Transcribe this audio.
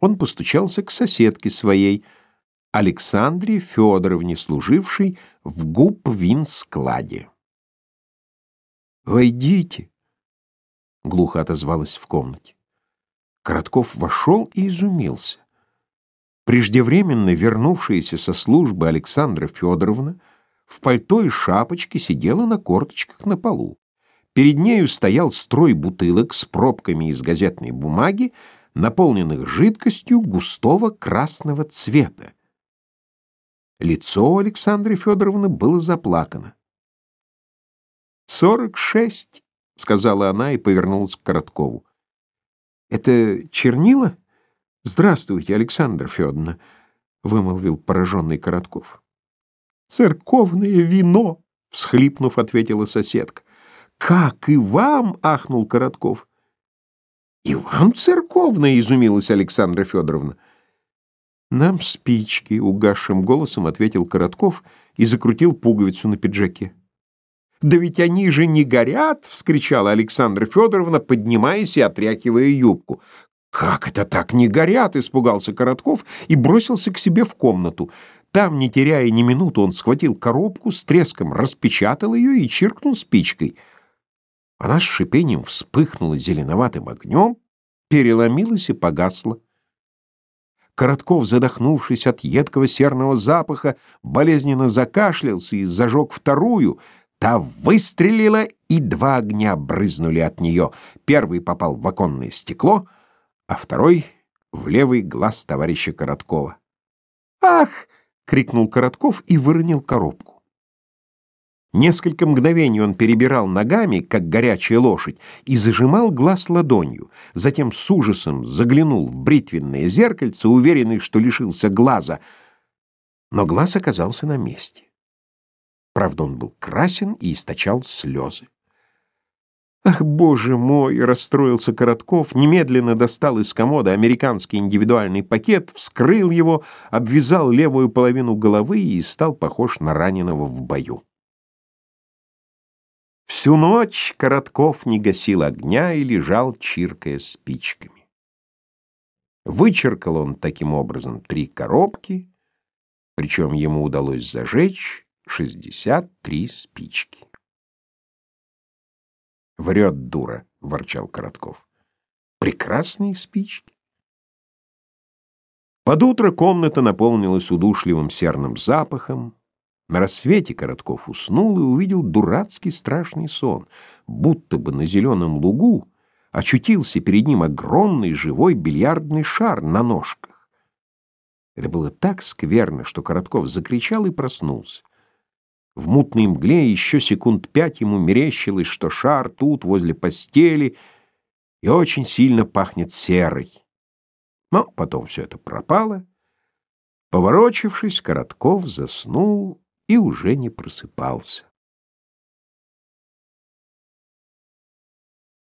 он постучался к соседке своей, Александре Федоровне, служившей в губ-вин-складе. «Войдите», — глухо отозвалась в комнате. Коротков вошел и изумился. Преждевременно вернувшаяся со службы Александра Федоровна в пальто и шапочке сидела на корточках на полу. Перед нею стоял строй бутылок с пробками из газетной бумаги, наполненных жидкостью густого красного цвета. Лицо Александры Федоровны было заплакано. «Сорок шесть», — сказала она и повернулась к Короткову. «Это чернила? Здравствуйте, Александра Федоровна», — вымолвил пораженный Коротков. «Церковное вино», — всхлипнув, ответила соседка. «Как и вам?» — ахнул Коротков. «И вам церковное?» — изумилась Александра Федоровна. «Нам спички», — угасшим голосом ответил Коротков и закрутил пуговицу на пиджаке. «Да ведь они же не горят!» — вскричала Александра Федоровна, поднимаясь и отряхивая юбку. «Как это так не горят?» — испугался Коротков и бросился к себе в комнату. Там, не теряя ни минуты, он схватил коробку, с треском распечатал ее и чиркнул спичкой. Она с шипением вспыхнула зеленоватым огнем, переломилась и погасла. Коротков, задохнувшись от едкого серного запаха, болезненно закашлялся и зажег вторую. Та выстрелила, и два огня брызнули от нее. Первый попал в оконное стекло, а второй — в левый глаз товарища Короткова. «Ах!» — крикнул Коротков и выронил коробку. Несколько мгновений он перебирал ногами, как горячая лошадь, и зажимал глаз ладонью. Затем с ужасом заглянул в бритвенное зеркальце, уверенный, что лишился глаза. Но глаз оказался на месте. Правда, он был красен и источал слезы. «Ах, боже мой!» — расстроился Коротков, немедленно достал из комода американский индивидуальный пакет, вскрыл его, обвязал левую половину головы и стал похож на раненого в бою. Всю ночь Коротков не гасил огня и лежал, чиркая спичками. Вычеркал он таким образом три коробки, причем ему удалось зажечь 63 спички. «Врет дура», — ворчал Коротков. «Прекрасные спички». Под утро комната наполнилась удушливым серным запахом, на рассвете Коротков уснул и увидел дурацкий страшный сон, будто бы на зеленом лугу очутился перед ним огромный живой бильярдный шар на ножках. Это было так скверно, что Коротков закричал и проснулся. В мутной мгле еще секунд пять ему мерещилось, что шар тут, возле постели, и очень сильно пахнет серой. Но потом все это пропало. Поворочившись, Коротков заснул и уже не просыпался.